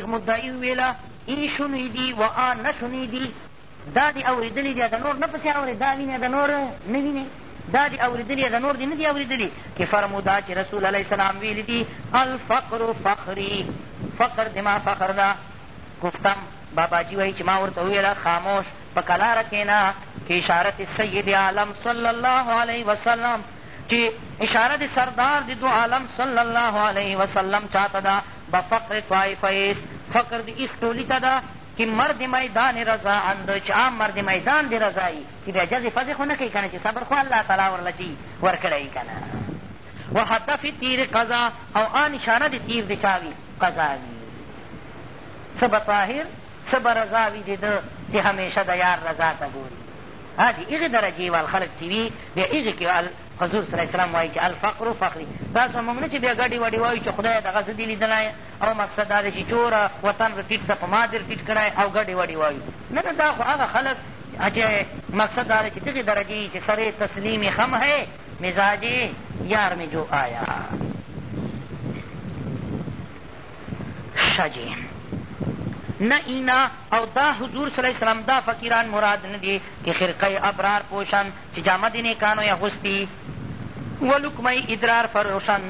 صادق مدعي ویله این شنیدي و آن نه شنیدي دا دې اورېدلي دی د نور نه پسې اورې دا وینې د نور نه وینې دا دې اورېدلي د نور دې نه دي اورېدلي چې فرمودا چې رسول علیه السلام ویلي دي الفقر فخري فقر دما فخر ده گفتم باباجي وایي چې ما ورته وویله خاموش په کلاره کښېنه کې اشارت سید عالم صلی الله علیه وسلم چې اشاره د سردار د دو عالم صلی الله علیه وسلم چاته ده بفقر طایفه است فقر د ایخ ټولي ته ده که مرد میدان رضا اند چې عام مرد میدان دی رضایی چې بیا جز فضې خو نه کوي که نه چې صبر خو الله تعالی ورله چې ورکړی که نه و هدف تیر قضا او آ نشانه د تیر د چا وي قضا وي څه به طاهر څه به رضا وي د ده چې همیشه د یار رضا ته ګوري هادي هغې درجې وال خلک چې وي بیا هغې کې حضور صلی اسلام وایي چې الفقر فقري دا زموږ نه چې بیا ګډې وډې وایو چې خدایه دغه څه دي لیدلی او مقصد دا دی چې چوره وطن در ټیټ ده په ما در ټیټ کړی او ګډې وډې وایو نه نه دا خو هغه خلک چې مقصد دا دی چې دغې درجې چې سر تسلیم خم ہے مزاج یار میں جو آیا شجی نه اینا او دا حضور صلی الله وسلم دا فقیران مراد نه دي چې خرقه ابرار پوشن چې جامه د نیکانو یې اغوستي و لکمه ادرار فروشن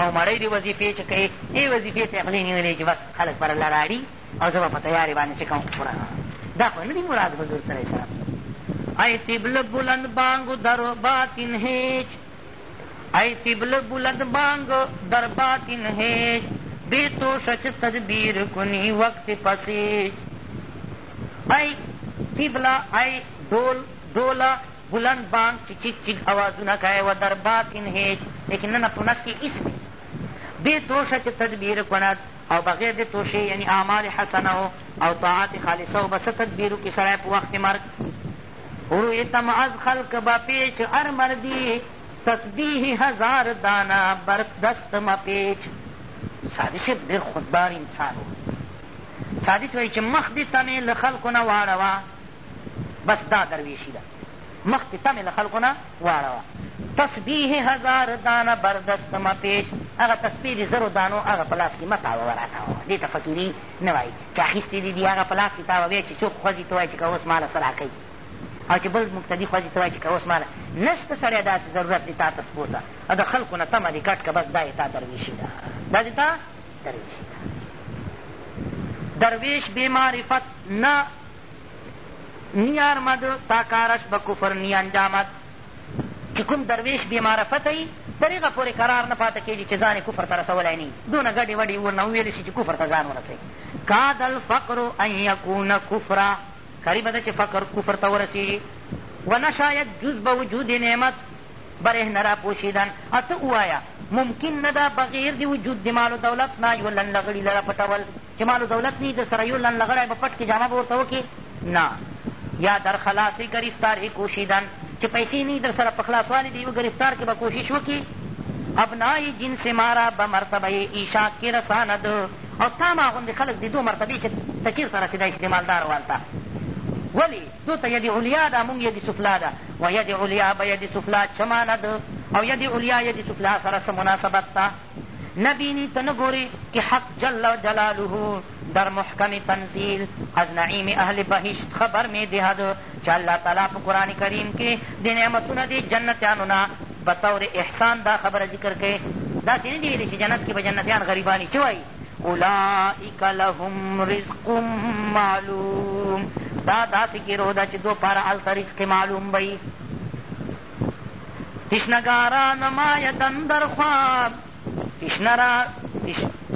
او مړی دې وظیفې چې کوې دې وظیفې ته خولې نیولې چې بس خلک پر لراړي او زه به په تیارې باندې چې کوم پوره دا خو نه دي مراد حضور صلی سلام ای طبل بلند بانگ در باطن هیچ ای طبل بلند بانگ در باطن هیچ بی تو شچ تدبیر کنی وقت پسیج ای طبلا ای دول دولا بلند بانگ چې چیک چیک اوازونه کوي و در باطن هیچ لیکن نه په نس کې هیڅ نه بې توشه چې تدبیر کند او بغیر د توشې یعنی اعمال حسنه او طاعت خالصه و به څه تدبیر وکړي سړی په وخت مرګ روی تمعز خلق با پیچ ار مردی تسبیح هزار دانا بر دست ما پیچ سادش ډېر خودبار انسان و سادش وایي چې مخ دې تمې له خلکو نه واړوه بس دا درویشي ده مخکې تمې له خلکو نه واړوه تسبیح هزار دانه بردست ما پیش هغه تسبیح د زرو دانو هغه په لاس کښې مه تاوه راتاوه دې ته فکوري نه وایي چې اخیستې دي دي هغه په لاس کښې تاووې چې څوک خوځي ته وایي چې که اوس ماله څه راکوي او چې بل مقتدي خوځي ته وایي چې که اوس ماله نشته سړی داسې ضرورت دی تا ته سپور ده او د خلکو نه تمه دې ګټ که بس دا یې تا درویشي ده دا دې تا درویشي ده درویش بې معرفت نه نیارمد تا کارش به کفر نیانجامد چې کوم درویش بې معرفته یي تر هغه پورې قرار نه پاته کېږي چې ځان یې کفر ته رسولی نه وي دونه ګډې وډې ورنه وویلی شي چې کفر ته ځان ورسوي کاد الفقر ان یکونه کفرا قریبه ده چې فقر کفر ته ورسېږي ونشاید جزب وجود نعمت برهنه را پوشیدن اته ووایه ممکن نه ده بغیر د وجود د مال و دولت نه یو لنلغړي لره پټول چې مال و دولت نه د سره یو لنلغړی به پټ کښې جامه به ورته وکړي نه یا در خلاصی گرفتاری کوشیدن چې پیسې نه در سره په خلاصوالي د یوه گرفتار کې به کوشش وکړي ابنای جنس ما را به مرتبه ایشاک کې رساند او تاما غوندې خلک د دو مرتبې چې ته چېرته رسېدای شي د مالدار والته ولې دوته ید علیا ده مونږ ید سفلا ده و ید علیا به ید سفلا چماند او ید علیا ید سفلا سره څه مناسبت ته نه بیني ته نه ګورې کې حق جل جلاله در محکم تنزیل از نعیم اهل بهشت خبر می دهد چې الله تعالی په قرآن کریم کې د نعمتونه د جنتیانو نه به طور احسان دا خبره ذکر کوي داسې نه دي ویلي چې جنت کې به جنتیان غریبانی چې وایي اولئک لهم رزق معلوم دا داسې ګروه ده چې دو پاره هلته رزق معلوم بهوي تشنګاران ما یتندرخوا تشنه را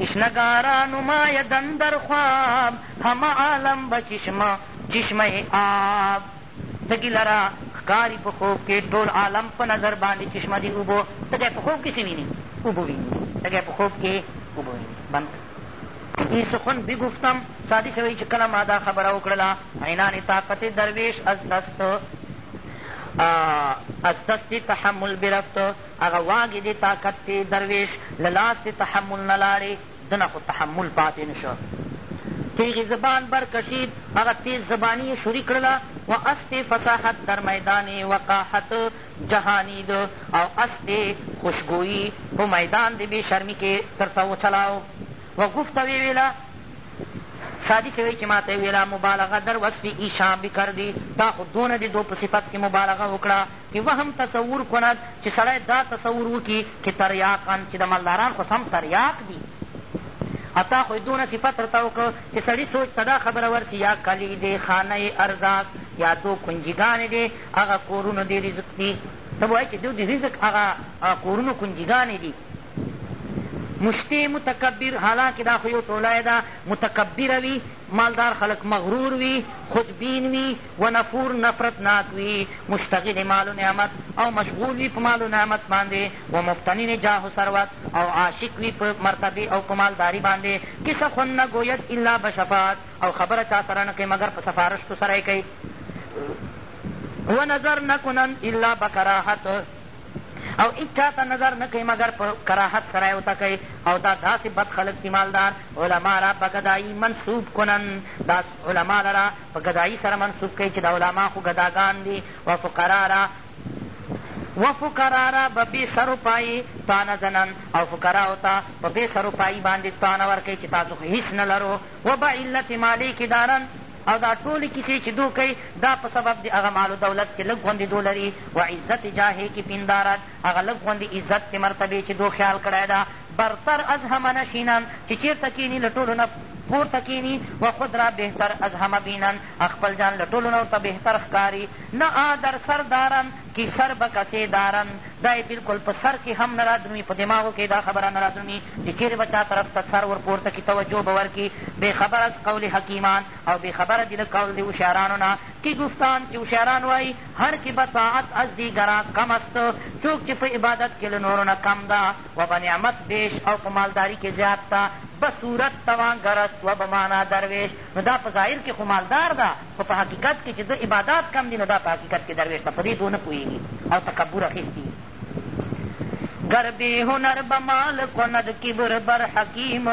تشنگاران نمای دندر خواب همه عالم به چشمه چشمه آب تګي لرا ښکاري په خوب کې ټول عالم په نظر باندې چشمه دي اوبو تګی په خوب کې څه ویني اوبو ویني تګی په خوب کې اوبو ویني بند این سخن بگفتم سادی سوی چې کله ما دا خبره وکړله عینان طاقت درویش از دست از دست تحمل برفت هغه واګې دې طاقت درویش له لاس تحمل نه لاړې تېروتنه خو تحمل پاتې نه شو تیغ زبان بر کشید هغه تیز زبانی شوری کړله و است فصاحت در میدان وقاحت جهانید او است خوشګویي په میدان د بې شرمي کې درته وچلاو و گفته وی ویله سادی سے وی چې ما ته ویله مبالغه در وصف ایشان بکردی تا خو دونه د دو په صفت کې مبالغه وکړه که وهم تصور کند چې سړی دا تصور وکړي چې تریاقن چې د مالداران خو هم تریاق دي اتا خو دونه صفت ورته وکړه چې سړي سوچ ته دا خبره ورسي یا کلی دی خانه ارزاق یا دو کنجیګانې دی هغه کورونه دی رزق دی ته به چې دو د رزق هغه کورونه کنجیګانې دي مشتی متکبر حالانکې دا خو یو ټولی ده متکبره وي مالدار خلک مغرور وي خودبین وي و نفور نفرت ناک وي مشتغل مال و نعمت او مشغول وي په مال و نعمت باندې و مفتنین جاه و ثروت او عاشق وي په مرتبې او په مالداري باندې کیسه خوند نه ګوید الا بشفاعت او خبره چا سره نه کوي مګر په سفارشتو سره یې کوي و نظر نکنن الا بکراحت او هیڅ چا ته نظر نه کوي مګر په کراهت سره یې ورته کوي او دا داسې بد خلک دي مالدار علما را په ګدایي منصوب کنن دا علما را په ګدایي سره منصوب کوي چې دا علما خو ګداګان دي و فقرا را و فقرا را به بې سر و پایي تانه زنن او فقراو ته په بې سر و پایي باندې تانه ورکوي چې تاسو خو هېڅ نه لرو و به علت مالی کې دارن او دا ټولې کیسې چې دو کوي دا په سبب د هغه مال دولت چې لږ غوندې دو لري و عزت جاهې کې پیندارت هغه لږ غوندې عزت د مرتبې چې دو خیال کړی ده برتر از همه نشینن چې چېرته کښېني له ټولو نه پورته کینی و خود را بهتر از همه بینن خپل جان له ټولو نه ورته بهتر ښکاري نه آ در سر دارن کی سر به کسې دارن دا یې بلکل په سر کې هم نه رادرومي په دماغو کې دا خبره نه رادرومي چې چیرې به چا طرف ته سر ورپورته کړي توجه به ورکړي بې خبر از قول حکیمان او بې خبره دي د قول د هوشیارانو نه کی گفتان چې هوشیاران وایي هر کې به طاعت از دیګرا کم است څوک چې په عبادت کې له نورو نه کم ده و به نعمت بیش او په مالداري کې زیات ته به صورت توانګر است و به معنا درویش نو دا په ظاهر کې خو مالدار ده خو په حقیقت کې چې ده عبادات کم دي نو دا په حقیقت کې درویش ته په دې دو نه پوهېږي دي او تکبر اخیستی گر بی هنر بمال کند کبر بر حکیم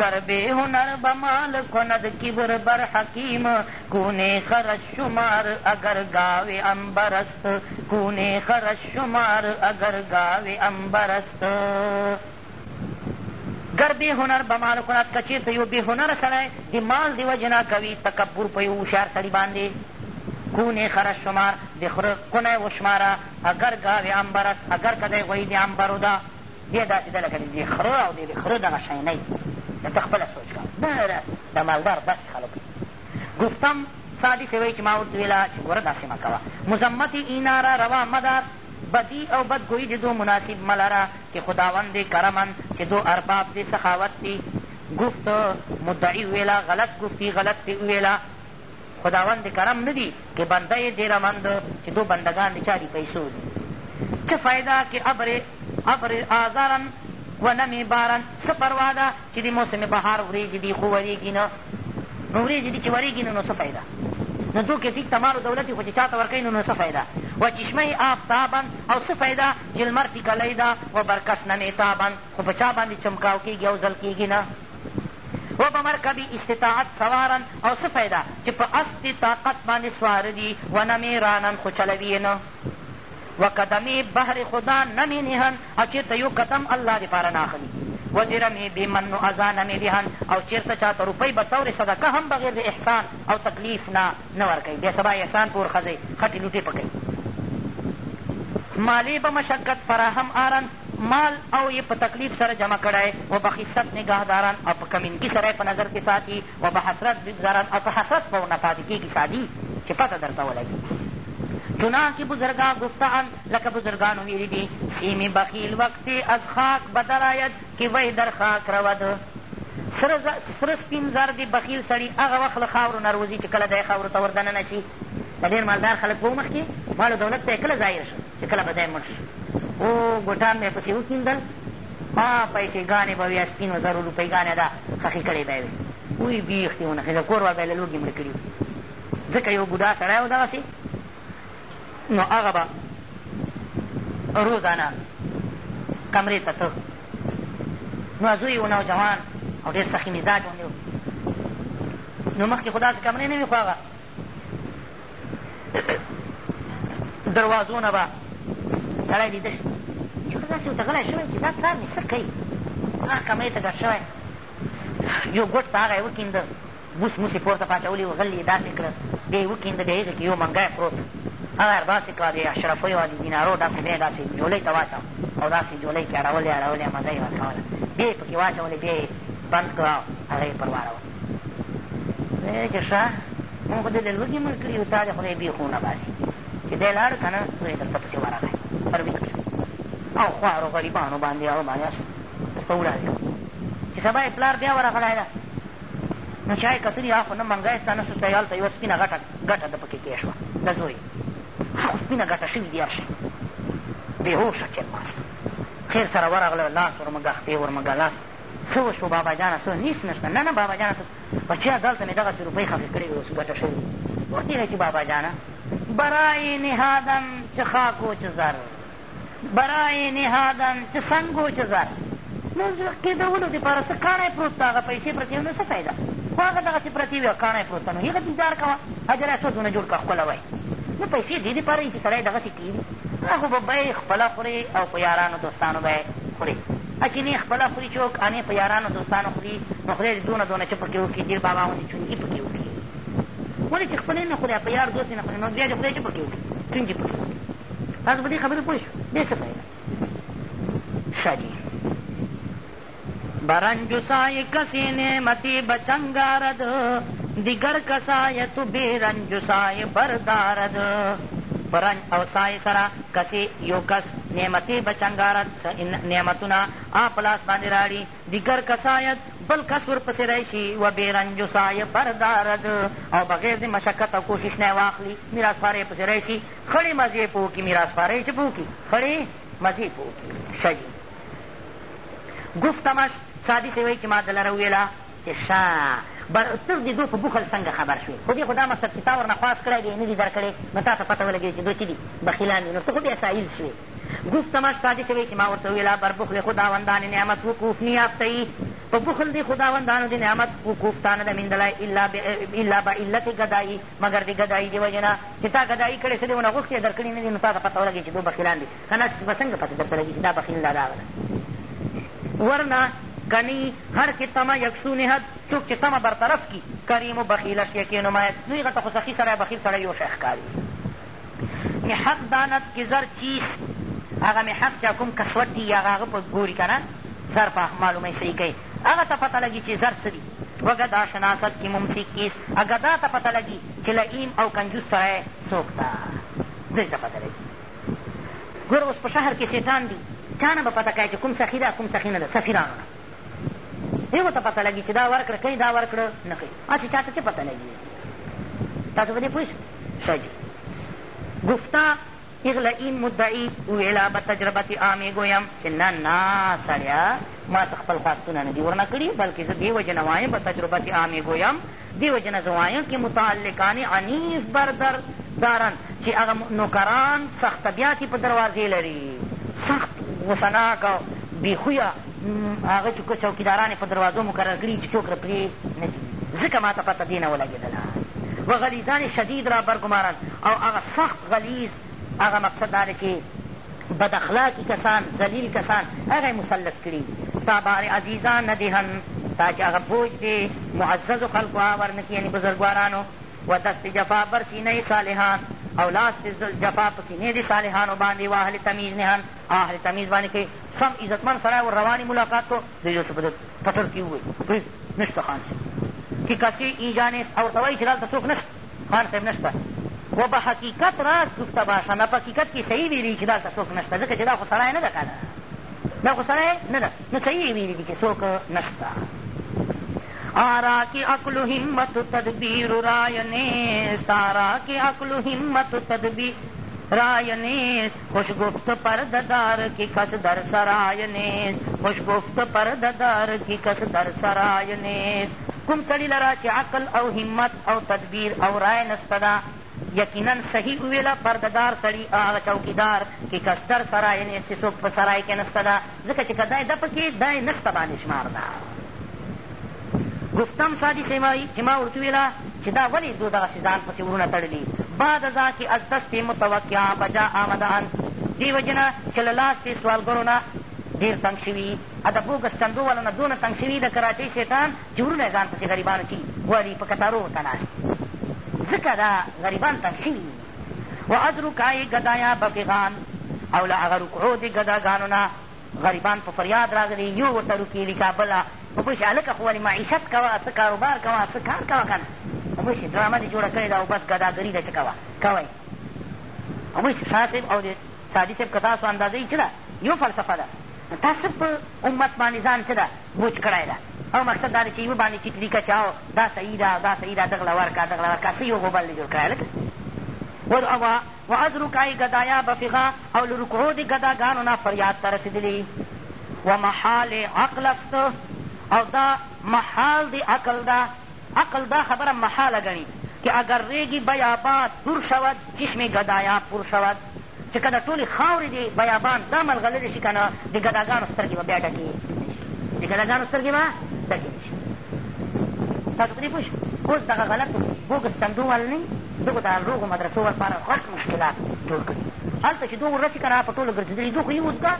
گر بی هنر بمال کند کبر بر حکیم کونه خرش شمار اگر گاو انبر است کونه خرش شمار اگر گاو انبر است گر بی هنر بمال کند کچیر ته یو بی هنر سړی د مال د وجه نه کوي تکبر په یو هوښیار سړي باندې گونه خرش شمار بخره کنه وشماره اگر گاوې انبر است اگر که دی غوی د انبرو ده بیا داسې ده لکه د خره او د خره دغه شینۍ د ته خپله سوچ کوه د مالدار داسې خلک گفتم سادی سوی چې ما ورته ویله چې ګوره داسې مه کوه مزمت اینا را روا مدار بدی او بدګویي د دو مناسب ملره که خداوند کرمن چې دو ارباب د سخاوت دي گفت مدعی ویله غلط گفتی غلط دی ویله خداوند کرم نه دي که بنده یې دیرمند چې دو بندگان د چا دي پیسو دي چه فایده که ابر ابر آزارن و نمی بارن څه پروا ده چې د موسم بهار وریځې دي خو وریږي نه نو وریځې دي چې وریږي نه نو څه فایده نو دو کې ټیک تمال و دولت خو چې چا ته ورکوي نو نو څه فایده و چشمه آفتابن او څه فایده چې لمر ټیکلی ده و برکس نمیتابن خو په چا باندې چمکاو کېږي او ځل کېږي نه و بمرکبی استطاعت سوارن او څه فایده چې په اسد طاقت باندې سواره دي و نمې رانن خو چلوي نه و قدمې بهر خدا نمې نهن او چېرته یو قدم الله دپاره ناخلي و درمې بېمن و ازا نمې دهن او چېرته چاته روپۍ به طورې صدقه هم بغیر د احسان او تکلیف نه نه ورکوي بیا سبا احسان پور ښځئ خټې لوټې پکوي مالی به مشقت فراهم آرن مال او یې په تکلیف سره جمع کړی و به خصت نگاهداران او په کمینګي سره په نظر کې ساتي و به حسرت بگذاران او په حسرت به ورنه پاتې کېږي سادي چې پته درته ولګي چنانکه بزرگان گفتند لکه بزرگانو ویلی دي سیم بخیل وقتی از خاک بدر آید که وی در خاک رود سره سپین زر د بخیل سړي هغه وخت له خاورو نه روځي چې کله دی خاورو ته وردننه شي د ډېر مالدار خلک به ومخکې مال دولت ته یې کله ظاهر شو چې کله به دی مړ شو او ګوټان مې پسې وکیندل ما پیسې ګانې به وې سپینو زرو روپۍ دا خخې کړې به وې وی بیخ دې ونه ښځه کور به یې له لوږې مړه کړي ځکه یو بوډا سړی و دغسې نو هغه به روزانه کمرې ته ته نو زوی و نوجوان او ډېر سخي مزاج غوندې و نو مخکې خو داسې کمرې نه وي خو هغه دروازو نه به سړی لیده شي داسې ورته غلی شوی چې دا پلار مې څه کوي هغه کمرې ته ګډ شوی یو ګوټ په هغه یې وکینده بوس موس یې پورته پاچولي وو غل یې داسې کړه بیا یې وکینده بیا هغې کښې یو منګی پروت هغه یې داسې کړه د اشرفیو او د دینارو دا پرې بیا یې داسې جولۍ ته واچوه او داسې جولۍ کښې اړولې اړولې مزه یې ورکوله بیا یې پکښې واچولې بیا یې بند کړه او هغه یې پرواروه ویې چې ښه مونږ خو دې له لوږې مړ کړي وو تا دې خدای بېخونه باسي چې دی لاړ که نه زه یې دلته پسې ورغی پر ویې کړه او خوارو غریبانو باندې هغه مانیا شو ورته ولاړ چې سبا یې پلار بیا ورغلی ده نو چا یې کتلي هغه خو نه منګی ستا نه سوسته هلته یوه سپینه غټه ګټه ده پکې کې شوه د زوی هغه سپینه ګټه شوي دي هر شی بېهوشه چلماست خیر سره ورغله لاس ورمږه خپې ورمږه لاس څه وشو بابا جانه څه نیس نشته نه نه بابا جانه بچیا دلته مې دغسې روپۍ خفې کړې وې اوس ګټه شوې وتیلی چې بابا جانه برای نهادن چه خاک و چه زر برای نهادن چې څنګ و چې زر نن زړه کېدولو دپاره څه کاڼی پروت ده هغه پیسې پرتې نو څه فایده خو هغه دغسې پرتې وي کاڼی پروت ده نو هغه دیدار کوه حجره سوزونه جوړ کړه ښکله وایي نو پیسې دې دپاره وي چې سړی دغسې کېږي هغه به بیې خپله خورې او په یارانو دوستانو به یې خورې اچینې خپله خوري چوک انې په یارانو دوستانو خوري نو خدای دې دونه دونه چې پکې وکړي دیر بابا غوندې چونګي پکې وکړي ولې چې خپلې نه خوري په یار دوست یې نه خوري نو بیا دې خدای چې پکې وکړي چونګي پکې وکړي تاسو په دې خبرې پوه شو بیسفید شاجی برنجسای کسی نعمتی بچنگارد دیگر کسای تو بی رنجسای بردارد برنج او سای سرا کسی یو کس نعمتی بچنگارد نعمتونه آ پلاس باندې راړي دیگر کسایت بل کس ورپسې راشي و بېرنجسا یې بردارد او بغیر د مشقت او کوشش نه یې واخلي میراسپاره یې پسې راشي خړې مزې یې په وکړي میراسپاره یې چې په وکړي خړې مزې یې په وکړي ښه جي ګفتمش سادي سې وایي چې ما دلره وویله چې ښه بر ته د دو په بخل څنګه خبر شوې خو دې خو دا مقصد چې تا ورنه خواس کړی دی نه دي در کړی نو تا ته پته ولګېږي چې دو چې دي بخیلان دي نو ته خو بیا سایل شوې گفتمش سادی سوی که ما ورته ویله بر بخل خداوندان نعمت وقوف نیافته ای په بخل دی خداوندانو د نعمت وقوفتانه د میندلی الا به علت ګدایي مګر د ګدایي د وجې نه چې تا ګدایي کړې څه دی ونه غوښتې در کړي نه دي نو تا ته پته ولګېږي چې دو بخیلان دي که نه به څنګه پته درته لګېږي چې دا بخیل دا راغله ورنه کنی هر که تمه یکسو نهد څوک چې تمه برطرف کي کریم و بخیله شیکین نماید نو هغه ته خو سخي سړی بخیل سړی یو شی ښکاري محق داند که زر چیست هغه محق چا کوم کسوت دي هغه هغه په ګوري که نه زر په معلومه صحیح کوي هغه ته پته لګي چې زر څه دي وګه دا شناست کې ممسک کیس اګه دا ته پته لګي چې لئیم او کنجوس سړی څوک ده دې ته پته لګي ګوره اوس په شهر کې سیټان دي چا نه به پته کوي چې کوم سخي ده کوم سخي نه ده سفیرانو نه هغو ته پته لګي چې دا ورکړه کوي دا ورکړه نه کوي هسې چا ته څه پته لګي تاسو په دې پوه شو ښه جي ګفتا اغلا این مدعی ویلا به تجربت عامې ګویم چې نه نه سړیا ما څه خپل خواستونه نه دي ورنه کړي بلکې زه دې وجه نه وایم به تجربت عامې ګویم دې وجه نه زه وایم کې متعلقان عنیف بردر دارن چې هغه نوکران سخت طبیعتې په دروازې لري سخت غصهناک او بېخویه هغه چوکیداران یې په دروازو مقرر کړي چې چوکره پرې نه دي ځکه ما ته پته دې نه ولګېدله و غلیزان شدید را برګمارن او هغه سخت غلیز هغه مقصد دا چې بد اخلاقی کسان ذلیل کسان هغه مسلط کړي تا بار عزیزان نه دهن تا چې هغه بوج دی معززو خلکو آور نه کړي یعنې بزرګوارانو و دست جفا بر سینه صالحان او لاس د جفا په سینې د صالحانو باندې و اهل تمیز نهن اهل تمیز باندې کوي سم عزتمن سره ور رواني ملاقات تو دیجو چې په ټټر کې ووایي نشته خان صاحب کې کسي ای جانې او ورته وایي چې دلته څوک نشته خان صاحب نشته خو په حقیقت راز دوفته باشه نه په حقیقت کې صحیح ویلي چې دلته څوک نشته ځکه چې دا خو سړی نه ده که دا خو سړی نه ده نو صحیح ویلي دي چې څوک نشته آرا کی عقل ہمت تدبیر رائے نیست آرا کی عقل ہمت تدبیر رائے نیست خوش گفت پرددار کی کس در سرائے نیست خوش گفت پرددار کی کس در سرائے نیست کم سڑی لرا چی عقل او ہمت او تدبیر او رائے نستا یقینا صحیح وویله پردهدار سړي هغه چوکیدار چې کستر سرای یعنې چې څوک په سرای کې نسته ده ځکه چې که دای ده پکې دای نسته باندې شمار ده گفتم سادی سیمایی چې ما ورته وویله چې دا ولې دو دغسې ځان پسې ورونه تړلي بعد ذا کې از دستې متوقع بجا آمدان دې وجې نه چې له لاستې سوالګرو نه ډېر تنګ شوي د بوګسچندو والا نه دونه تنګ شوي د کراچۍ شیطان چې ورونه یې ځان پسې غریبانو چې غواړي په کتارو ورته ناست ځکه دا غریبان تم شوي و ادرکای ګدایا بفغان او له هغه رکعو د ګداګانو نه غریبان په فریاد راغلي یو ورته رکېلي کا بله په پوه شي هلکه خو ولې معیشت کوه څه کاروبار کوه څه کار کوه که نه په پوه شي ډرامه دې جوړه کړې ده او بس ګداګري ده چې کوه کوئ په پوه شي سا صاحب او د سادي صاحب که تاسو اندازه یې چې ده یو فلسفه ده تاسو په امت باندې ځان څه ده بوج کړی ده او مقصد دا دی چې یوه باندې چټلي کچاو دا صحیح ده دا صحیح ده دغله ورکړه دغله ورکړه څه یو غوبل نه جوړ کړی لکه وروا وعذرکای ګدایا بفغا او له رکعو د ګداګانو نه فریاد ته رسېدلي و محال عقل است او دا محال د عقل ده عقل دا خبره محاله ګڼي که اگر ریگی بیابان دور شود چشم گدایا پور شود چې کله ټولې خاورې د بیابان دا ملغلرې شي که نه د ګداګانو سترګې به بیا ډکې د ګداګانو سترګې به دګې وشو تاسو په دې پوه شو اوس دغه غلطو ګوګستندو والا نه دغو د روغو مدرسو لپاره غټ مشکلات جوړ کړي هلته چې دوه ورسې که نه په ټولو ګرځېدلي دوی خو یي اوس دا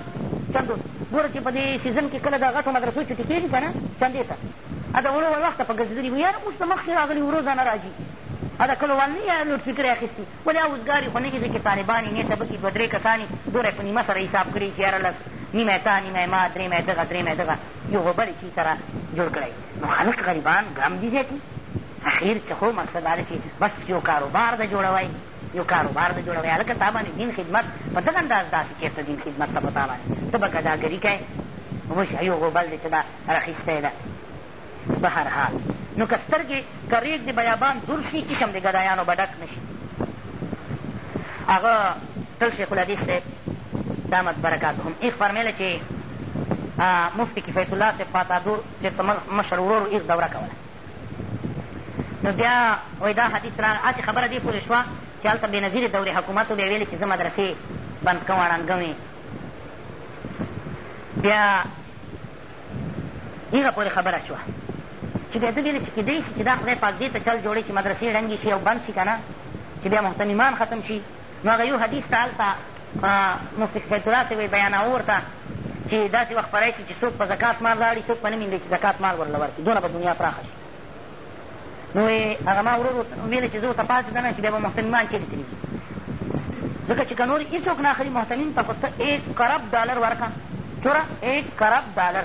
چندو ګوره چې په دې سیزن کې کله د غټو مدرسو چوټي کېږي که نه چندې ته ا د وړو وخته په ګرځېدلي وي یاره اوس د مخکې راغلي ورو ځانه راځي ا د کلو وال نه یې لوډسپیکر یې اخېستي ولې اوزګار یې خو نه دي چې طالبان یې نیسه بکي دوه درې کسان یې دوره یې په نیمه سره حساب کړي چې یاره لس نیمه تا نیمه ما درېمه دغه درېمه دغه یو خو بلې شي سره جوړ کړی نو خلک غریبان غم دي زیاتي اخیر چې خو مقصد دا چې بس یو کاروبار د جوړوئ یو کاروبار د جوړوئ هلکه تا باندې دین خدمت په دغه انداز داسې چېرته دین خدمت ته په تا باندې ته به ګداګري کوې وش یو غوبل دی چې دا راخیستی ده به هر حال نو که سترګې که ریګ د بیابان دور شي چشم د ګدایانو به ډک نه شي هغه تل شیخ الحدیث صاحب دامت برکاتهم ایغ فرمیله چې مفتی کفیت الله صاحب پاتادور چېرته مشر ورور ایغ دوره کوله نو بیا وایي دا حدیث راغله هسې خبره دې پورې شوه چې هلته بېنظیرې دورې حکومت وبیا ویلې چې زه مدرسې بند کوم ړنګوې بیا هغه پورې خبره شوه چې بیا ده ویلې چې کېدی شي چې دا خدای پاک دې ته چل جوړې چې مدرسې ړنګې شي او بند شي که نه چې بیا محتمیمان ختم شي نو هغه یو حدیث ته هلته مفتی کفیتالله ته به یې بیانوه ورته چې داسې وخت به راشي چې څوک په زکات مال راړي څوک به نه میندي چې زکات مال ورله ورکړي دونه به دنیا پراخه شي نو هغه ما ورور ویله چې زه ورته پاڅېدم چې بیا به محتمیمان چېرې تلېږي ځکه چې که نور هېڅوک نه اخلي محتمین ته خو ته ایک کرب ډالر ورکړه چوره ایک کرب ډالر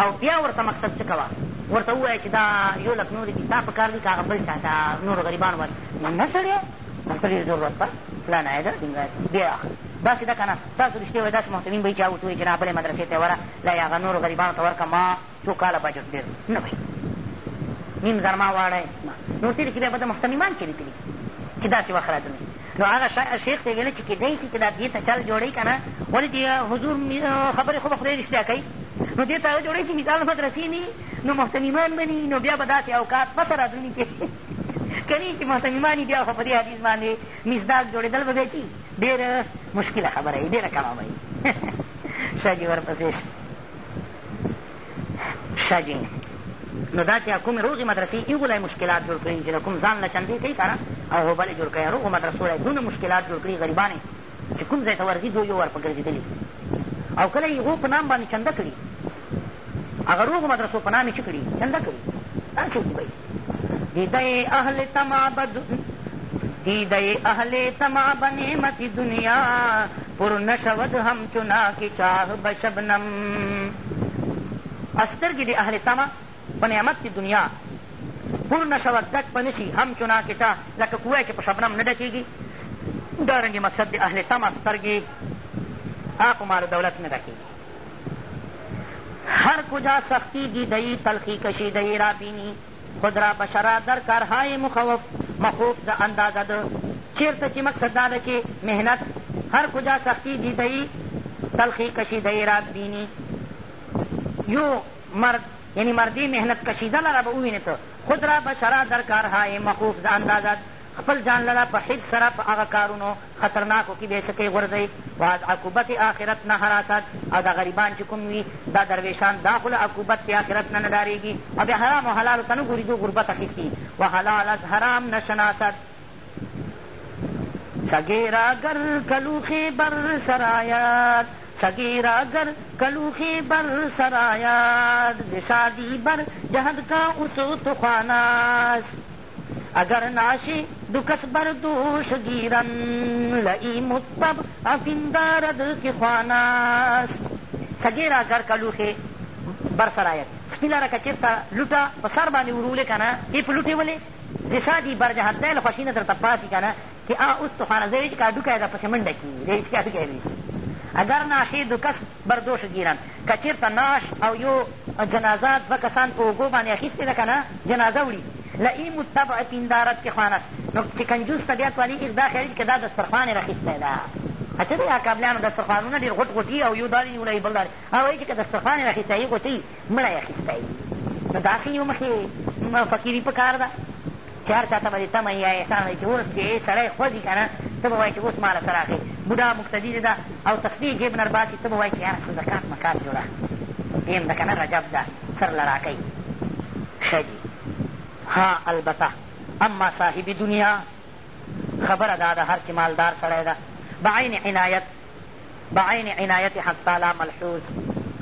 او بیا ورته مقصد څه کوه ورته ووایه چې دا یو لک نورې دي تا په کار دي که هغه بل چا ته نورو غریبانو باندې نه سړیه دلته ډېر زور ورکړه پلان ده ډېر ښه داسې ده که نه تاسو رښتیا وایي داسې محتمین به وي چې هغه ورته وایي چې نه بلې مدرسې ته یې وره لا یې هغه نورو غریبانو ته ورکړه ما څو کاله بجټ ډېر نه وایي نیم زرما واړی نو تېرې چې بیا به د محتمیمان چې لیکلي چې داسې وخت را نو هغه شیخ صاحب ویله چې کېدای شي چې دا دې ته چل جوړوي که نه ولې چې حضور خبرې خو به خدای رښتیا کوي نو دې ته هغه جوړوي چې مثال مدرسې نه نو محتمیمان به نو بیا به داسې اوقات پسه را چې ښکاري چې محتمیمانې دي او خو په دې حدیث باندې مصداق جوړېدل به بیا چی ډېره مشکله خبره وي ډېره کړاوه وي ښه جي ورپسې ښه جي نو دا چې کومې روغې مدرسې ایغولای مشکلات جوړ کړي چې کوم ځان له چندې کوي که نه او هوبلې جوړ کړي روغو مدرسو له دونه مشکلات جوړ کړي غریبانې چې کوم ځای ته ورځي دوی یو ورپه ګرځېدلي او کله یې هغو په نام باندې چنده کړي هغه روغو مدرسو په نام یې څه کړي چنده کړي داسې وکړي دیده اهل تما دیده اهل تما بنعمت دنیا پر نشود همچنا که چاه بشبنم استرګې د اهل تما په نعمت د دنیا پر نشود ډک به نشي همچنا که چاه لکه کوی چې په شبنم نه ډکېږي دارنګې مقصد د اهل تما سترګې هغه په مال دولت نه ډکېږي هر کجا سختی دیدهی تلخی کشیدهی را بینی خود را بشرا در کارهای مخوف مخوف ز اندازه ده چیرته چې مقصد دا ده چې مهنت هر کجا سختی دیدهی تلخی کشیدهی را بینی یو مرد یعنی مردی مهنت کشیده لره به ووینې ته خود را بشرا در کارهای مخوف ز اندازه ده خپل ځان لره په حفظ سره په هغه کارونو خطرناکو کې بېسکۍ غورځئ و از عقوبت آخرت نه حراست او دا غریبان چې کوم وي دا درویشان دا خو له عقوبت د آخرت نه نه ډارېږي او بیا حرام او حلالو ته نه ګوري دو غربت اخیستي و حلال از حرام نه شناست سگیرا گر کلوخی بر سرایت سگیرا گر کلوخی بر سرایت ز شادی بر جہد کا اس تو خواناست اگر ناشی دو کس بردوش گیرن لئی مطب افندارد کی خواناست سگیرا اگر کلوخی برسر آید سپیلا را کچیرتا لوتا په سر باندې ورولی که نه ای په لوټې ولې زشادي برجهت دی له خوښۍ نه درته پاسي که نه کې آ اوس توخانه زه چې کاډوکی ده پسې منډه کېږي دی چې کاډوکی نیسي اگر ناشې دو کس بردوش ګیرن که چېرته ناش او یو جنازه دوه کسان په اوږو باندې اخیستې ده که نه جنازه وړي لئیم الطبع دارت که خوان است نو چې کنجوس طبیعت والی ایږ دا خیالي چې دا دسترخوان یې راخیستی ده اچھا دی کابلیانو دسترخوانونه ډېر غټ غټي او یو داري نیولی بل داري هغه وایي چې که دسترخوان یې راخیستی وي خو چې مړه یې اخیستی نو داسې یو مخې فقیري په کار ده چې هر چا ته به دې تمه یا احسان دی چې اوس چې سړی خوځي که نه ته به وایي چې اوس ماله سره اخلي بوډا مقتدي ده او تسبیح جیب نه باسي ته به وایي چې یاره څه زکات مکات جوړه دیم ده که نه رجب ده سر له راکوي ښه جي ها البته اما صاحب دنیا خبره دا ده هر چې مالدار سړی ده بعین عنایت بعین عنایت حق تعالی ملحوظ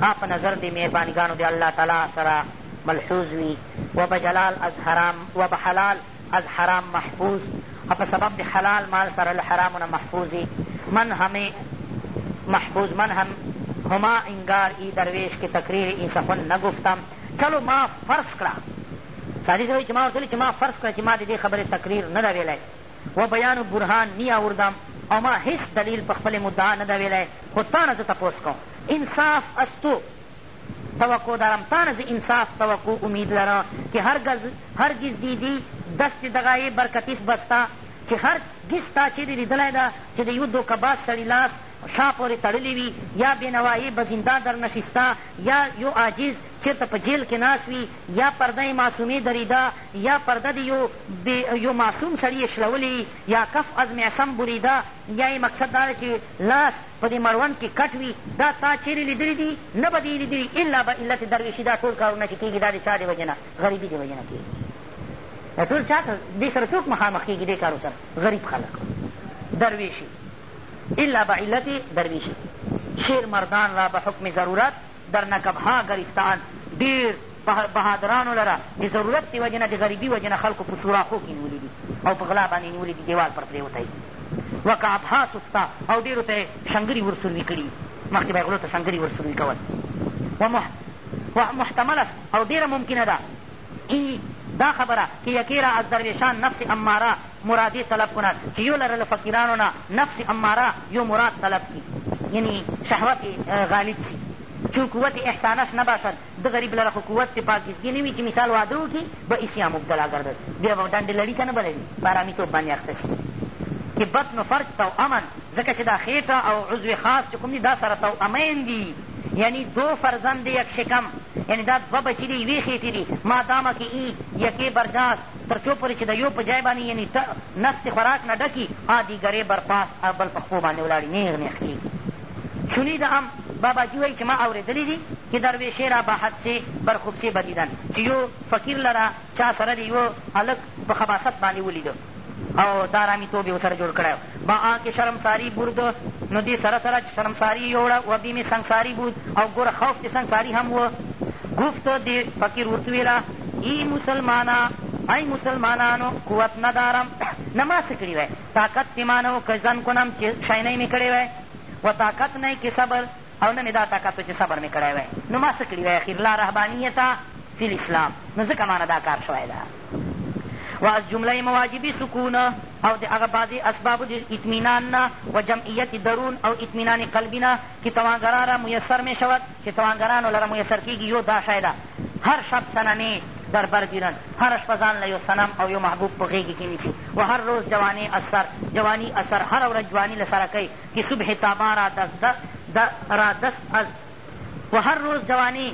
آپ په نظر دې مهربانګانو دی اللہ تعالی سره ملحوظ وی و بجلال از حرام و بحلال از حرام محفوظ اپا سبب دی حلال مال سره له حرامونه محفوظی من همې محفوظ من هم هما انگار ای درویش کی تقریر این سخن نگفتم چلو ما فرض کرا سازي سره چې ما ورته چې ما فرض کړه چې ما د دې خبرې تقریر نه ده ویلی و بیان برهان نی آوردم او ما هیڅ دلیل په خپلې مدعا نه ده ویلی خو تا نه زه تپوس کوم انصاف استو توقع دارم تا نه زه انصاف توقع امید لرم که هرگز هرگز دیدی دست دغایې برکتیف بستا چې هرګز تا چې دې لیدلی ده چې د یو دوکباز سړي لاس شا پورې تړلی وي یا بې نوایې به زندان در نشستا یا یو عاجز چېرته په جیل کې ناست وي یا پرده یې معصومې دریده یا پرده د یو یو معصوم سړي شلولی یا کف از معصم بریده یا یې مقصد دا چې لاس په دې مړوند کې کټ وي دا تا چیرې لیدلي دي نه به دې لیدلي الا به علت درویشي دا ټول کارونه چې کېږي دا د چا د وجې نه غریبي د وجې نه کېږي دا ټول چا ته دې سره څوک مخامخ کېږي دې کارو سره غریب خلک درویشي الا به علت درویشي شیر مردان را به حکم ضرورت در نکبها گریفتان ډېر بهادرانو لره د ضرورت د وجې نه د غریبي وجې نه خلکو په سوراخو کې نیولي دي او په غلا باندې نیولي دي دیوال پر پرېوتی وکعبها سفتا او ډېرو ته یې شنګري ورسروي کړي مخکې به یې غلو ته شنګري ورسروي کول محتمل است او ډېره ممکنه ده دا خبره که یکی را از درویشان نفس اماره مرادی طلب کند که یو لره فقیرانو نه نفس اماره یو مراد طلب کی یعنی شهوت غالب سی چون قوت احسانش نباشد د غریب لره خو قوت د پاکیزګي نه وي چې مثال واده وکړي به ایسیا مبتلا ګرځد بیا به ډنډې لړي که نه به لړي په ارامېتوب باندې اخته شي کې بطن فرج توامن ځکه چې دا خېټه او عضو خاص چې کوم دي دا سره توامین دي یعنی دو فرزند یک شکم یعنی دا دوه بچي دي یوې خېټې دي مادامه کې ای یکې برجاس تر څو پورې چې د یو په ځای باندې یعنی نس د خوراک نه ډکي ا دیګرې برپاس بل په خپو باندې ولاړي نیغ نیغ کېږي شنیده هم باباجي وایي چې ما اورېدلی دي چې درویشې را بحد سې برخوب سې بدیدن چې یو فقیر لره چا سره د یوه هلک په خباست باندې ولیده او دا رامي توب یې ورسره جوړ کړی با آنکې شرمساری برد نو دې سره سره شرمساری یوړه و بیمې سنګساری بود او ګوره خوف د سنګساری هم و گفت دې فقیر ورته ویله ای مسلمانا ای مسلمانانو قوت ندارم نما څه کړي وی طاقت دې ما نه و که ځن کړم چې شینۍ مې کړې وی و طاقت نه که صبر او نه مې دا طاقت و چې صبر مې کړی وی نو ما څه کړي وی اخیر لا رهبانیته فی الاسلام نو ځکه مانه دا کار شوی ده و از جمله مواجبی سکون او د هغه بعضې اسبابو د اطمینان نه و جمعیت درون او اطمینان قلبی نه که توانګران را میسر می شود چې توانګرانو لره میسر کیږي یو دا شی ده هر شب سنمې در بر گیرند هر شپه ځان له یو صنم او یو محبوب په غېږې کې نیسي و هر روز جوانې اثر جوانی اثر هر ورځ جواني له سره کوي که صبح تابا را دزده را دست از و هر روز جوانی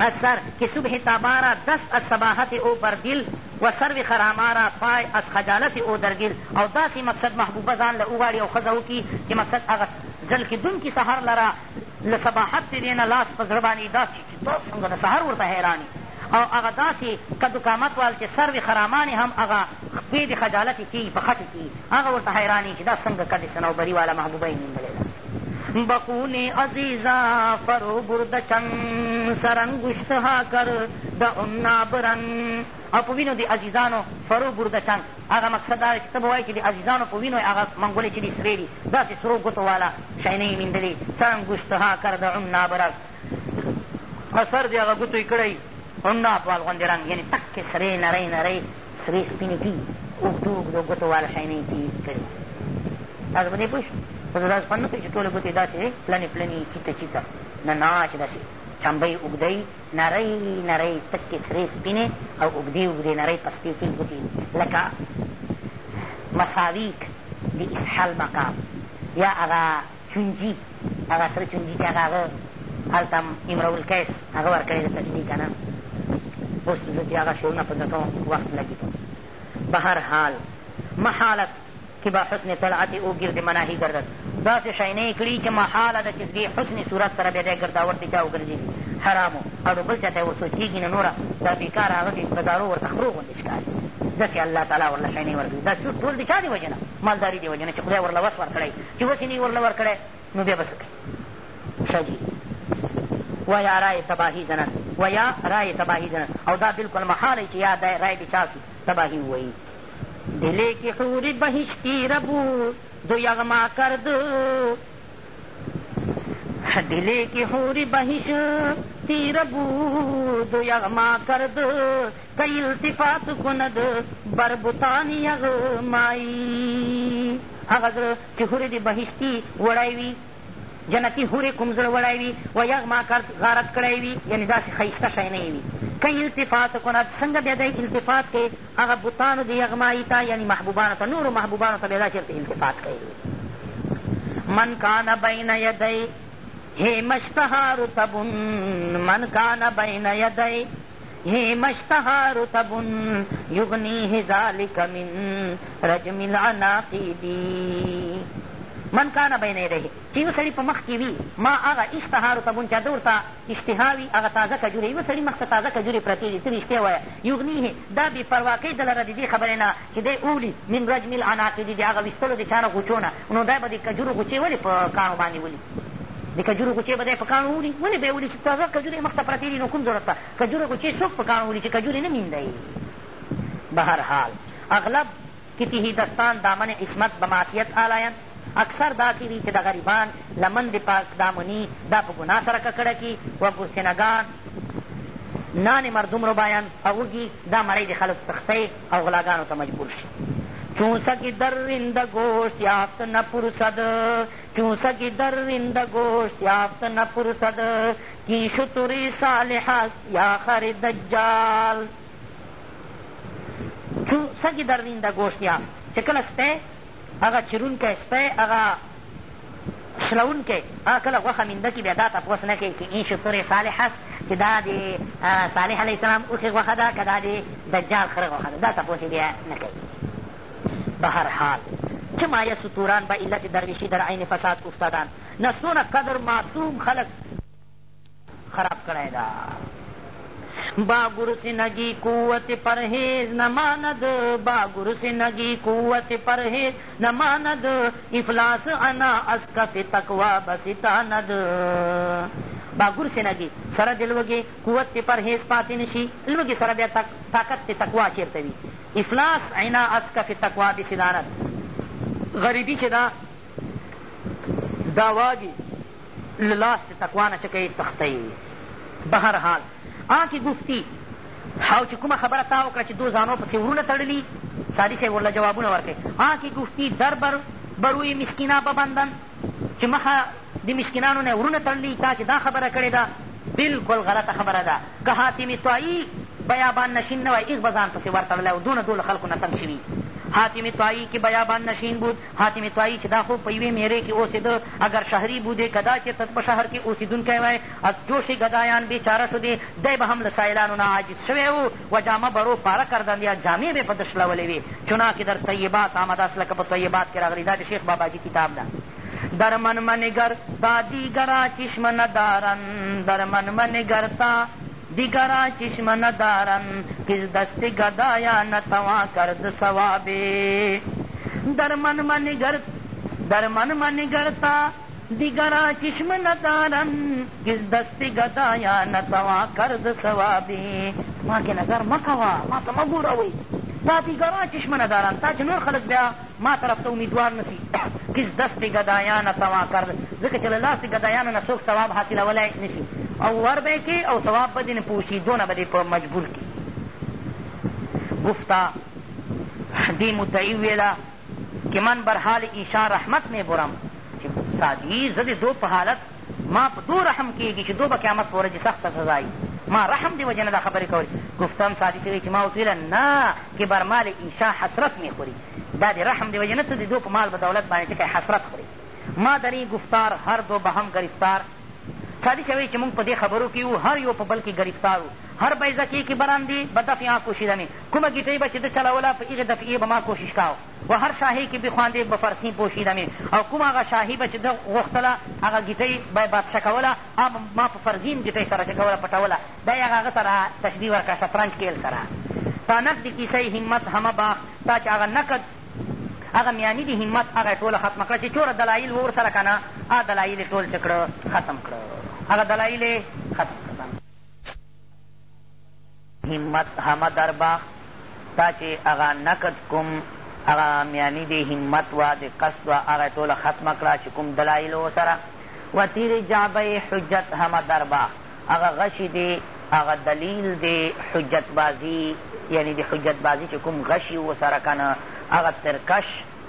از سر که صبح تابا را دست از صباحت او بر دل و سرو خراما را پای از خجالت او درگیر او داسې مقصد محبوبه ځان له وغواړي او ښځه وکړي چې مقصد هغه زل کېدونکي سهر لره له صباحت د دې نه لاس په زړه باندې داسې چې دا څنګه د سهر ورته حیراني او هغه داسې کدو قامت وال چې سرو خرامانې هم هغه خپې د خجالت یې کېږي په خټې کېږي هغه ورته حیراني چې دا څنګه کډې سنوبري والا محبوبه یې نیمګړې ده بخون عزیزا فرو برد چنگ سرنگشت ها کر دا اون نابرنگ او په وینو د عزیزانو فرو برده چنګ هغه مقصد دا دی چې ته به وایې چې د عزیزانو په وینو هغه منګولې چې دي سرې دي داسې سرو ګوتو والا شینه یې میندلې سرنګشتها کرده عم نابرک سر دې هغه ګوتو یې کړی عمناپال غوندې رنګ یعنې تکې سرې نرۍ نرۍ سرې سپینې دي اوږدو اوږدو ګوتو والا شینه یې چې کړې تاسو په دې پوه خو زه داسې خوند نه کوي چې ټولې ګوتې داسې پلنې پلنې چیته چیته نه نه چې داسې چمبۍ اوږدۍ نرۍ نرۍ تکې سرې سپینې او اوږدې اوږدې نرۍ پستې چې ګوتې لکه مساویک د اسحال مقام یا هغه چونجي هغه سره چونجي چې هغه هغه هلته امرالکیس هغه ورکړی د تشدي که نه اوس زه چې هغه شعرونه په زه کوم وخت لګېږم به هر حال محال است که با حسن طلعت او گرد مناهی گردد داسې شینې کړي چې محاله ده چې دې حسن صورت سره بیا دی ګرداور د چا وګرځېږي حرامو او نو بل چا ته یې ورسوچ کېږي نه نوره دا بېکاره هغه دې بازارو ورته خرو غوندې ښکاري داسې الله تعالی ورله شینې ورکړي دا ټول د چا د وجې نه مالداري د وجې نه چې خدای ورله وس ورکړی چې وس یې نه ورله ورکړی نو بیا به څه کوي ښه جي ویا رای تباهي زنن ویا رای تباهي زنن او دا بلکل محاله چې یا دا رای د چا کي تباهي ووایي دلی که حور بهشتی ربود دو یغما کرد دلی که حور بهشتی ربود دو یغما کرد که التفات کند بر بوتان یغمایی هغه زړه چې حورې د بهشتي وړی وي جنتي حورې کوم زړه وړی وي و یغما کرد غارت کړی وي یعنې داسې ښایسته شی نه وي که التفات کند څنګه بیا دی التفات کوي هغه بوتانو د یغمایي ته یعنې محبوبانو ته نورو محبوبانو ته بیا دا چېرته التفات کوي من کان بین یدی هیمشتها رتب من کان بین یدی هیمشتها رتب یغنیه ذلک من رجم العناقیدی من کانه بین یدیه چې یو سړي په مخ کې وي ما هغه اشتهارو ته مونچه ده ورته اشتها وي هغه تازه کجورې یو سړي مخ ته تازه کجورې پرتې دي ته رښتیا وایه یغنیه دا بې پرواقۍ ده لره د دې خبرې نه چې دی اولي من رجم العناقې دي د هغه ویستلو د چا نه غوچو نه نو دی به د کجورو غوچې ولې په کاڼو باندې ولي د کجورو غوچې به دی په کاڼو ولي ولې به یې ولي چې تازه کجورې مخ ته پرتې دي نو کوم ضرورت ته کجورو غوچې څوک په کاڼو ولي چې کجورې نه میندی بهرحال اغلب کتی ہی دستان دامن عصمت بماسیت آلائن اکثر داسې وي چې د غریبان لمن د پاک دامني دا په ګناه سره ککړه کړي و ګوسینګان نان مردم ربایان او وږي دا مړۍ د خلکو تختی او غلاګانو ته مجبور شي چونسکی در رند گوشت یافت نه پرسد چونسکی در رند گوشت یافت نه پرسد کی شطوری صالح است یا خر دجال چونسکی در رند گوشت یافت چې کله سپی هغه چرونکی سپی هغه شلونکی هغه کله غوښه مینده کي بیا دا تپوس نه کوي چې این شطور صالح است چې دا د صالح علیه السلام اوښې غوښه ده که دا د دجال خره غوښه ده دا تپوس بیا نه کوي به هر حال چه مایه سطوران به علت درویشی در عین فساد افتادن نه څونه قدر معصوم خلک خراب کړی ده با گرسنگی قوت پرهیز نماند با گرسنگی قوت پرهیز نماند افلاس انا از کف تقوا بستاند با گرسنگی سره د لوږې قوت تې پرهیز پاتې نه شي لوږې سره بیا طاقت تې تقوا چېرته وي افلاس عنا از کف تقوا بستاند غریبي چې دا داوا دي له لاس د تقوا نه چې کوي تختی بهر حال آنکې گفتی او چې کومه خبره تا وکړه چې دو زانو پسې ورونه تړلي سادي صاحب ورله جوابونه ورکوي آنکې گفتی در بر بروی مسکینا ببندن چې مخه د مسکینانو نه ورونه تړلي تا چې دا خبره کړې ده بلکل غلطه خبره ده که حاتم طایي بیابان نشین نه وای ایغ به ځان پسې ورتړلی او دونه دوله خلکو نه تنګ شوي حاتم طایی که بیابان نشین بود حاتم طایی چې دا خو په یوې میرې کې اوسېده اگر شهري بودې که دا چېرته په شهر کې اوسېدونکی وای از جوشې ګدایان بېچاره شدې دی به هم له سایلانو نه عاجز شوی و و جامه به رو پاره کردند یا جامې به په دشلولې وې چنانکې در طیبات آمده است لکه په طیبات کې راغلي دا د شیخ باباجي کتاب ده در من منگر تا دیگرا چشم ندارن در من منگر تا دیگرا چشم ندارن کس دست گدایا نتوا کرد سوابی در من من گرد در من من گرتا دیگرا چشم ندارن کس دست گدایا نتوا کرد سوابی ما کې نظر مکوا ما ته مګوروئ تا دیگرا چشم ندارن تا چې نور خلک بیا ما طرف ته امیدوار نسی کس دست گدایان توا کرد ځکه چې له لاستې ګدایانو نه څوک ثواب حاصلولی نشي او ور به کې او ثواب به دې نه پوښیدو نه به دې په مجبور کې گفتا دې مدعي ویله که من بر حال ایشا رحمت می برم چې سادی زه دو په حالت ما په دو رحم کېږي چې دو به قیامت په ورځې سخته سزایي ما رحم دی وجه نه دا خبرې کولې گفتم سادي سوی چې ما ورته ویله نه که بر مال ایشا حسرت میخوري دا د رحم دی وجه نه ته د دو په مال به دولت باندې چې حسرت خوري ما در این گفتار هر دو به هم گرفتار سالی شوی چې موږ په دې خبرو کې وو هر یو په بل کې ګرفتار هر بیزه کې کې براندي به دفعه کوشیدمې کومه ګیټۍ به چې ده چلوله په هغې دفعې به ما کوشش کاو و هر شاهی کې بخواندې به فرسي پوشیدمې او کوم هغه شاهي به چې ده غوښتله هغه ګیټۍ به یې بادشه کوله ما په فرزین ګیټۍ سره چې کوله پټوله دا یې هغه سره تشبیه ورکړه شطرنج کیل سره تا نقد کیسۍ همت همه باغ تا چې هغه نقد هغه میانی دي همت هغه یې ټوله ختمه کړه چې چوره دلایل و ورسره که نه هغه دلایل یې ټول چې کړه ختم کړه هغه دلایل یې ختم کړل همت حمد ارباخ تا چې هغه نقد کوم هغه میانی د همت وه د قصد وه هغه ټوله ختمه کړه چې کوم دلایل و سره و تیر جعبه حجت حمد ارباخ هغه غشي دی هغه دلیل دی حجت بازی یعنی د حجت بازی چې کوم غشي و سره که نه هغه ترکش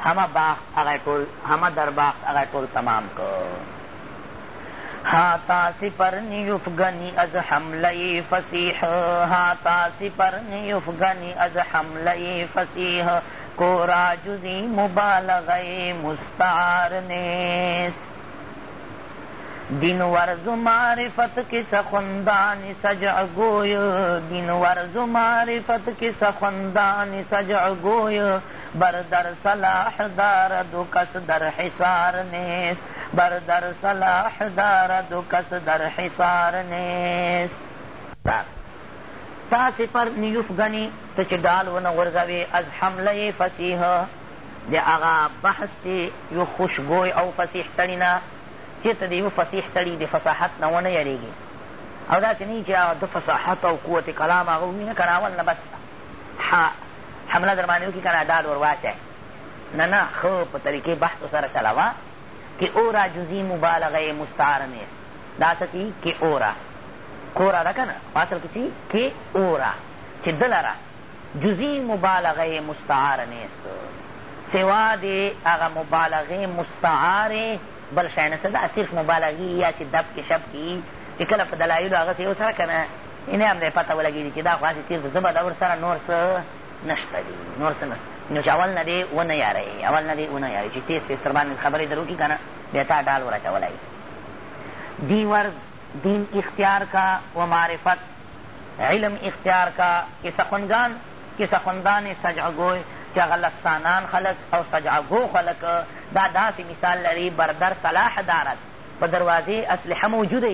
همه باخت هغه ټول همه درباخت هغه ټول تمام کړ هاتا سپرن یفگنی از حمله فسیح هاتا سپرن یفگنی از حمله فسیح کو را جزی مبالغه مستعار نیست دین ورز معرفت کی سخندان سجع گوی دین ورز معرفت کی سخندان سجع گوی بر در صلاح دار دو کس در حصار نیست بر در صلاح دار دو کس در حصار نیست تا سفر نیوف گنی ته چې ډال ونه غورځوې از حمله فصیح د هغه بحث دی یو خوشګوی او فصیح سړي نه چېرته د یو فصیح سړي د فصاحت نه ونه یریږي او داسې نه چې د فصاحت او قوت کلام هغه ووینه که ناول نه بس ح حمله در باندې وکړي که نه ډاډ ور واچی نه نه ښه په طریقې بحثو سره چلوه که اورا جزی مبالغه مستعار نیست دا څه که اورا کورا ده که نه په اصل کې چې که اورا چې ده لره جزی مبالغه مستعار نیست سوا د هغه مبالغه مستعار بل شی نهسته دا صرف مبالغي یا چې دب کې شب کې چې کله په دلایلو هغه یو سره که نه اینه هم دی پته ولګېږي چې دا خو هسې صرف ژبه ده ور سره نور څه نشته دي نور څه نشته نو چې اول نه دې ونه یاروي اول نه دې ونه یاروي چې تیز تیز تر باندې خبرې در وکړي که نه بیا تا ډال ور اچولی دی ورز دین اختیار کا و معرفت علم اختیار کا که سخنګان که سخندان سجعګوی چې هغه لسانان خلق او سجعګو خلق دا داسې مثال لري بردر صلاح دارت په دروازې اسلحه موجوده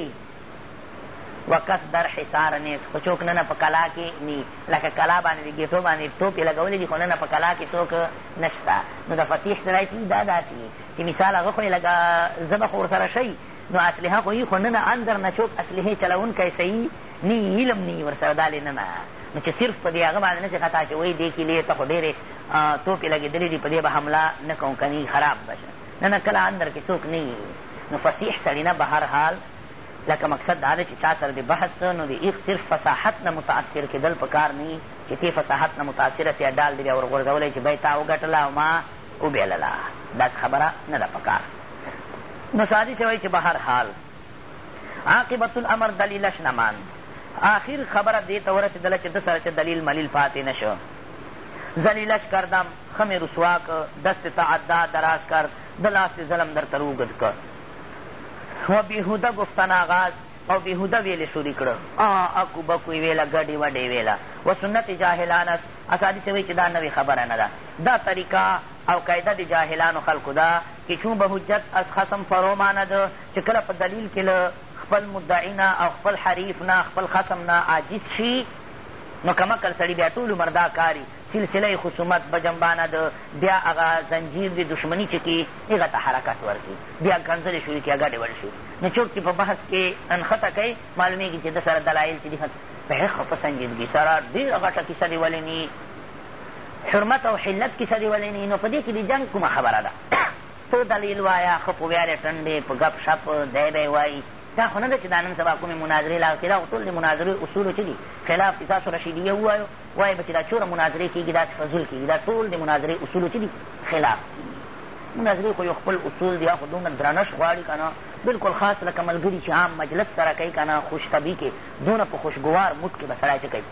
وقص در حصار نیس خو څوک نه نه په کلا کې نی لکه کلا باندې د ګېټو باندې ټوپې لګولې دي خو نه نه په کلا کې څوک نشته نو د فصیح سړی چې دا داسې چې مثال هغه خو یې لکه زبه خو ورسره شی نو اصلحه خو یې خو نه نه اندر نه څوک اصلحې چلوونکی صحیح نی علم نی ورسره دالې نه نه نو چې صرف په دې هغه باندې نه شي خطا چې وایي دې کې لې ته خو ډېرې توپې لګېدلې دي په دې به حمله نه کوم که خراب بشه نه نه کله اندر کې څوک نه نو فصیح سړی نه به هر حال لکه مقصد دا ده چې چا سره د بحث نو د ایخ صرف فصاحت نه متاثر کېدل په کار نه وي چې تې فصاحت نه متاثره سي ډال دې بیا ورغورځولی چې بی تا وګټله او ما وبیلله داسې خبره نه ده په کار نو سادي سه وایي چې به هر حال عاقبت الامر دلیلش نمان آخر خبره دې ته ورسېدله چې ده سره چې دلیل ملیل پاتې نه شو زلیلش کردم خمې رسوا که دست تعدا دراز کرد د لاستې ظلم درته روږد که و بیهوده گفتن آغاز او بیهوده ویلې شروع کړه اکو بکو یې ویله ګډې وډې ویله و سنت جاهلان است اسادي سې وایي چې دا نوې خبره نه ده دا طریقه او قاعده د جاهلانو خلکو ده چې چون به حجت از خصم فروماند چې کله په دلیل کې له خپل مدعی نه او خپل حریف نه خپل خصم نه عاجز شي نو کمکل سړي بیا ټول عمر دا کاري سلسله خصومت بجنبانه د بیا هغه زنجیر د دشمني چې کې هغه ته حرکت ورکړي بیا کنځلې شروع کړي ګډې وډې شو نو څوک چې په بحث کې انخطه کوي معلومېږي چې د سره دلایل چې دي پهخه په سنجیدګي سره ډېره غټه کیسه دې ولې حرمت او حلت کیسه دې ولې نو په دې کې د جنګ کومه خبره ده تو دلیل وایه ښه په ویارې ټنډې په ګپ شپ دی به وایي دا خو نه ده چې دا نن سبا کومې مناظرې لاغتې دا خو ټول د مناظرې اصولو چې دي خلاف چې تاسو رشیدیه ووایو وایي به چې دا چوره مناظرې کېږي داسې فضول کېږي دا ټول د مناظرې اصولو چې دي خلاف مناظرې خو یو خپل اصول دی خو دومره درنښت غواړي که نه بلکل خاص لکه ملګري چې عام مجلس سره کوي که نه خوشطبي کې دونه په خوشګوار موټ کې به سړی څه کوي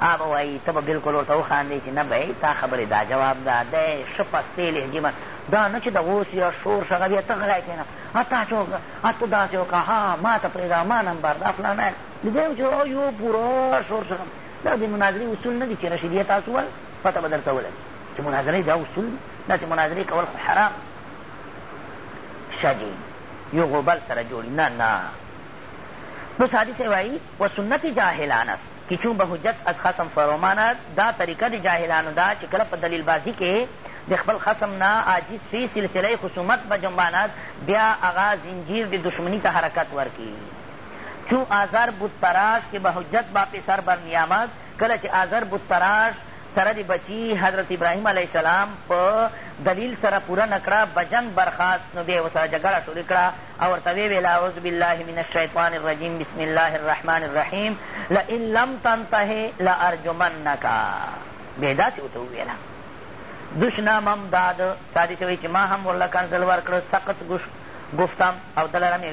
هغه به وایي ته به بلکل ورته وخاندې چې نه بهی تا خبرې دا جواب ده دی ښه پستې لهجې من دا نه چې د اوس یا شور شغب یا ته غلی کښېنه تا چې وکړه ته داسې وکړه ها ما ته پرېږده ما نمبر ده فلانه لیدی چې یو پوره شور شغب دا د مناظرې اصول نه دي چې رشیدیه تاسو ووایل پته به درته ولګي چې مناظرې دا اصول دي داسې مناظرې کول خو حرام شجی یو غوبل سره جوړي نه نه نو سادي صاحب وایي و سنت جاهلان است که چون به حجت از خصم فراماند دا طریقه د جاهلانو دا چې کله په دلیل بازی کې د خپل خصم نه عاجز شي سلسله خصومت بجنباند بیا هغه زنجیر د دشمنی ته حرکت ورکي چون آزر بت تراش که به حجت باپې سر بر نیامد کله چې آزر بت تراش سره د بچي حضرت ابراهیم علیه السلام په دلیل سره پوره نه کړه بجنګ برخاست نو بیا یې ورسره جګړه شروع کړه او ورته ویې ویل اعوذ بالله من الشیطان الرجیم بسم الله الرحمن الرحیم لئن لم تنتهې لارجمنک بیا یې داسې ورته وویله دشنامم داد سادي سوی چې ما هم ورله کنزل ورکړه سقط گفتم او دلرم یې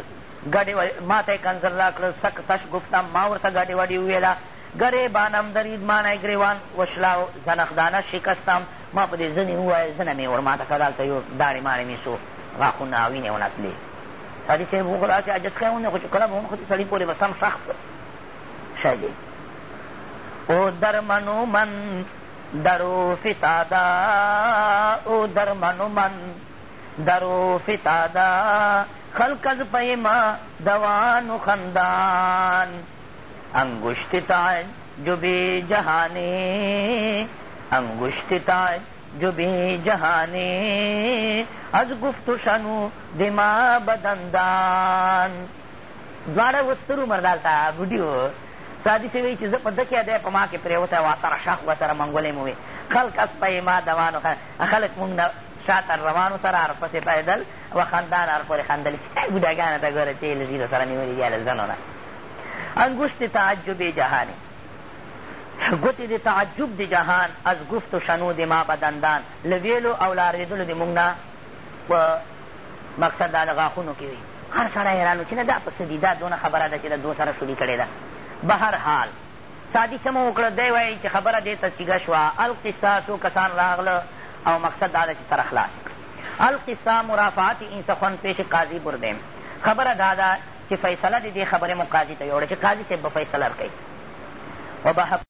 ګډې ما ته یې کنزل راکړه سقطش گفتم ما ورته ګډې وډې وویله گریبانم دریدمانی گریوان وشلاو زنخدانه شکستم ما په دې زنې ووایه زنه مې ورماته کړه دلته یو داړې ماړې مې سو غاښونه او وینې ونتلې سړي صاحب خو داسې عجز کړی ونه خو چې کله به ونښتې سړي پورې به سم شخص شی دی او درمنو من درو فتادا او درمنو من درو فتادا خلق از پیما دوانو خندان انگشت تاج جو بے جہانے انگشت تاج جو بے جہانے از گفت شنو دما بدندان دواړه وسترو مردالته بوډي و سادي سې وایي چې زه په ده کې دی په ما کې پرېوتی وا سره شاخ ورسره منګولی مو وې خلق اسپی ما دوانو خلک مونږ نه شاته روانو سره ورپسې پایېدل و خندان ور پورې خندل چې بوډاګانو ته ګوره چې لږي سره نیولي دي له زنو نه انگشت تعجب جهانی گوتی د تعجب د جهان از گفت و شنو د ما بدندان لویلو او لاریدلو د موږ نه په مقصد دا د غاښونو کې وي هر سړی حیران و چې نه دا پسه دي دا دونه خبره ده چې د دو سره شولي کړې ده به هر حال سادي سمه وکړه دی وایي چې خبره دې ته چیږه شوه القصه څو کسان راغله او مقصد دا ده چې سره خلاص کړي القصه مرافعات این سخن پیش قاضی بردیم خبره دا ده چې فیصله د دې خبرې مو قاضي ته یوړه چې قاضي صاحب به فیصله ورکوي و به